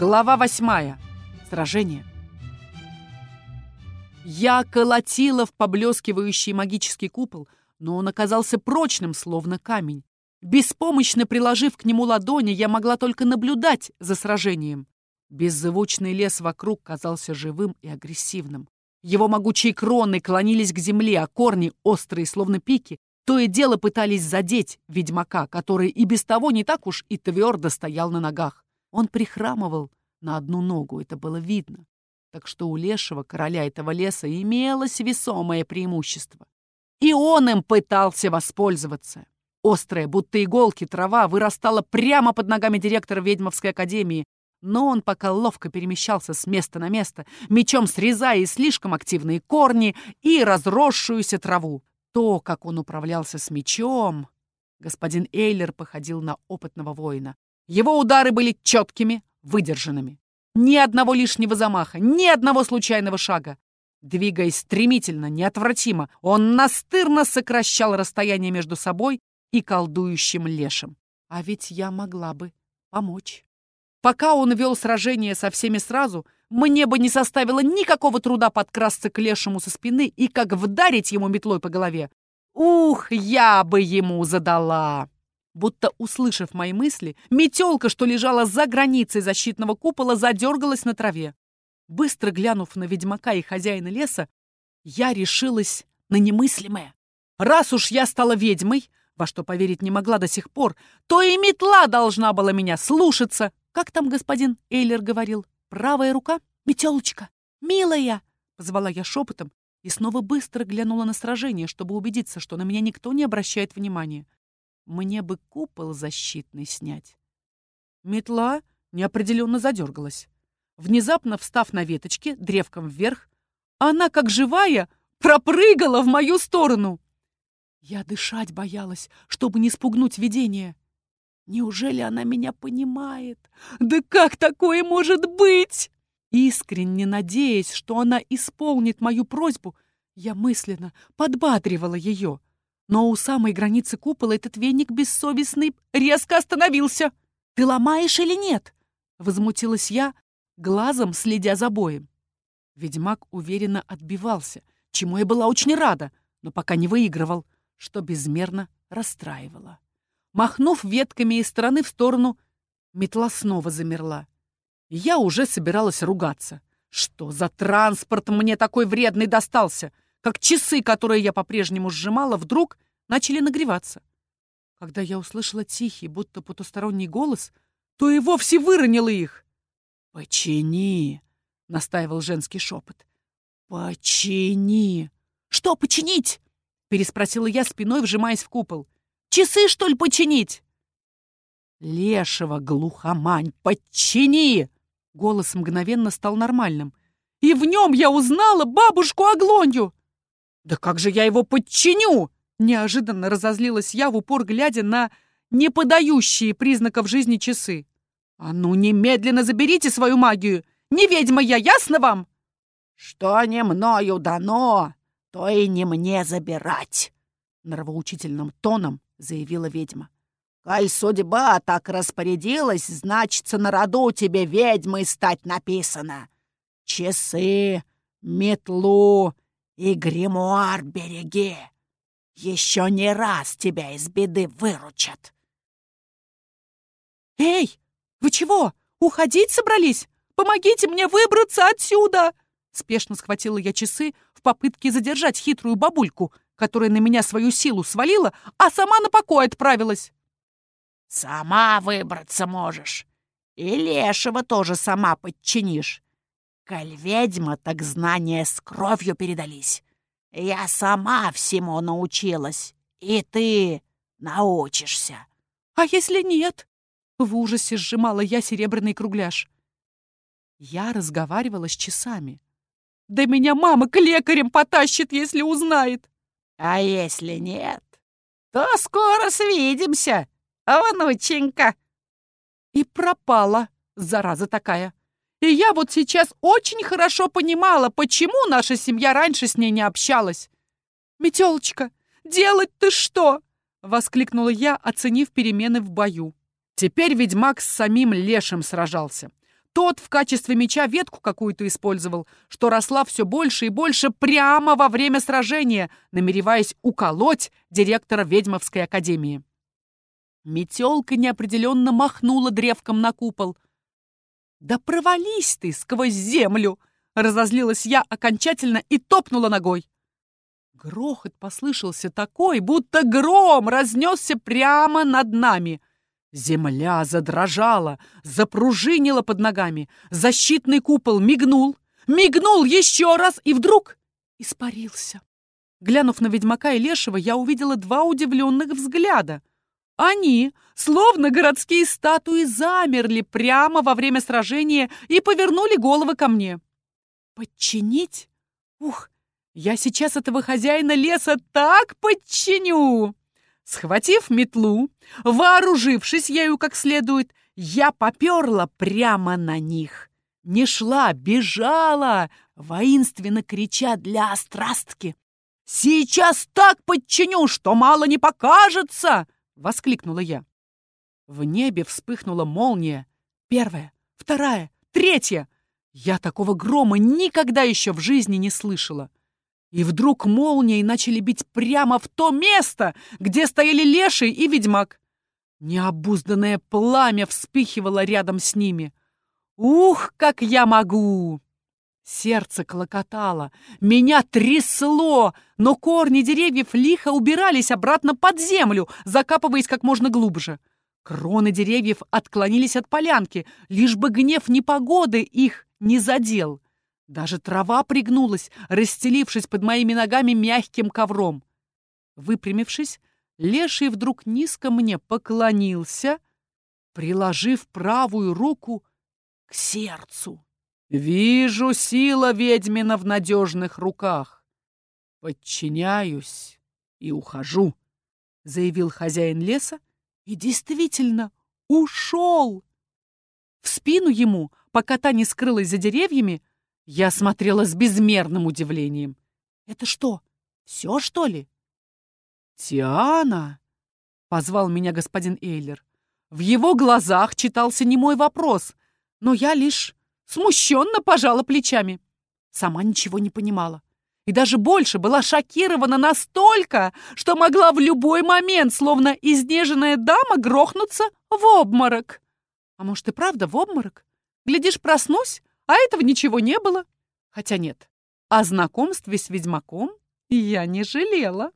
Глава восьмая. Сражение. Я колотила в поблескивающий магический купол, но он оказался прочным, словно камень. Беспомощно приложив к нему ладони, я могла только наблюдать за сражением. Беззвучный лес вокруг казался живым и агрессивным. Его могучие кроны клонились к земле, а корни, острые, словно пики, то и дело пытались задеть ведьмака, который и без того не так уж и твердо стоял на ногах. Он прихрамывал на одну ногу, это было видно. Так что у лешего, короля этого леса, имелось весомое преимущество. И он им пытался воспользоваться. Острая, будто иголки, трава вырастала прямо под ногами директора ведьмовской академии, но он пока ловко перемещался с места на место, мечом срезая и слишком активные корни, и разросшуюся траву. То, как он управлялся с мечом... Господин Эйлер походил на опытного воина. Его удары были четкими, выдержанными. Ни одного лишнего замаха, ни одного случайного шага. Двигаясь стремительно, неотвратимо, он настырно сокращал расстояние между собой и колдующим лешим. А ведь я могла бы помочь. Пока он вел сражение со всеми сразу, мне бы не составило никакого труда подкрасться к лешему со спины и как вдарить ему метлой по голове. Ух, я бы ему задала! Будто услышав мои мысли, метелка, что лежала за границей защитного купола, задергалась на траве. Быстро глянув на ведьмака и хозяина леса, я решилась на немыслимое. Раз уж я стала ведьмой, во что поверить не могла до сих пор, то и метла должна была меня слушаться. Как там господин Эйлер говорил? Правая рука? Метелочка! Милая! Позвала я шепотом и снова быстро глянула на сражение, чтобы убедиться, что на меня никто не обращает внимания. Мне бы купол защитный снять. Метла неопределенно задергалась. Внезапно встав на веточке, древком вверх, она, как живая, пропрыгала в мою сторону. Я дышать боялась, чтобы не спугнуть видение. Неужели она меня понимает? Да как такое может быть? Искренне надеясь, что она исполнит мою просьбу, я мысленно подбадривала ее. Но у самой границы купола этот веник бессовестный резко остановился. «Ты ломаешь или нет?» — возмутилась я, глазом следя за боем. Ведьмак уверенно отбивался, чему я была очень рада, но пока не выигрывал, что безмерно расстраивало. Махнув ветками из стороны в сторону, метла снова замерла. Я уже собиралась ругаться. Что за транспорт мне такой вредный достался? Как часы, которые я по-прежнему сжимала, вдруг начали нагреваться. Когда я услышала тихий, будто потусторонний голос, то и вовсе выронила их. «Почини!» — настаивал женский шепот. «Почини!» «Что починить?» — переспросила я спиной, вжимаясь в купол. «Часы, что ли, починить?» «Лешего, глухомань, подчини!» Голос мгновенно стал нормальным. «И в нем я узнала бабушку Аглонью!» «Да как же я его подчиню?» Неожиданно разозлилась я в упор, глядя на не подающие признаков жизни часы. «А ну, немедленно заберите свою магию! Не ведьма я, ясно вам?» «Что не мною дано, то и не мне забирать!» Нравоучительным тоном заявила ведьма. «Коль судьба так распорядилась, значится, на роду тебе ведьмой стать написано. Часы, метлу и гримуар береги. Еще не раз тебя из беды выручат. «Эй, вы чего, уходить собрались? Помогите мне выбраться отсюда!» Спешно схватила я часы в попытке задержать хитрую бабульку, которая на меня свою силу свалила, а сама на покой отправилась. «Сама выбраться можешь. И лешего тоже сама подчинишь. Коль ведьма, так знания с кровью передались. Я сама всему научилась, и ты научишься. А если нет? В ужасе сжимала я серебряный кругляш. Я разговаривала с часами. Да меня мама к лекарям потащит, если узнает. А если нет, то скоро свидимся, внученька. И пропала, зараза такая. И я вот сейчас очень хорошо понимала, почему наша семья раньше с ней не общалась. «Метелочка, делать ты что?» — воскликнула я, оценив перемены в бою. Теперь ведьмак с самим лешим сражался. Тот в качестве меча ветку какую-то использовал, что росла все больше и больше прямо во время сражения, намереваясь уколоть директора ведьмовской академии. Метелка неопределенно махнула древком на купол. «Да провались ты сквозь землю!» — разозлилась я окончательно и топнула ногой. Грохот послышался такой, будто гром разнесся прямо над нами. Земля задрожала, запружинила под ногами. Защитный купол мигнул, мигнул еще раз и вдруг испарился. Глянув на ведьмака и лешего, я увидела два удивленных взгляда. Они, словно городские статуи, замерли прямо во время сражения и повернули головы ко мне. Подчинить? Ух, я сейчас этого хозяина леса так подчиню! Схватив метлу, вооружившись ею как следует, я поперла прямо на них. Не шла, бежала, воинственно крича для острастки. «Сейчас так подчиню, что мало не покажется!» — воскликнула я. В небе вспыхнула молния. Первая, вторая, третья. Я такого грома никогда еще в жизни не слышала. И вдруг молнией начали бить прямо в то место, где стояли леший и ведьмак. Необузданное пламя вспыхивало рядом с ними. Ух, как я могу! Сердце клокотало, меня трясло, но корни деревьев лихо убирались обратно под землю, закапываясь как можно глубже. Кроны деревьев отклонились от полянки, лишь бы гнев непогоды их не задел. Даже трава пригнулась, расстелившись под моими ногами мягким ковром. Выпрямившись, Леший вдруг низко мне поклонился, приложив правую руку к сердцу. «Вижу сила ведьмина в надежных руках. Подчиняюсь и ухожу», — заявил хозяин леса, и действительно ушел. В спину ему, пока та не скрылась за деревьями, я смотрела с безмерным удивлением. «Это что, все, что ли?» «Тиана!» — позвал меня господин Эйлер. В его глазах читался немой вопрос, но я лишь смущенно пожала плечами. Сама ничего не понимала. И даже больше была шокирована настолько, что могла в любой момент, словно изнеженная дама, грохнуться в обморок. А может и правда в обморок? Глядишь, проснусь, а этого ничего не было. Хотя нет, о знакомстве с ведьмаком я не жалела.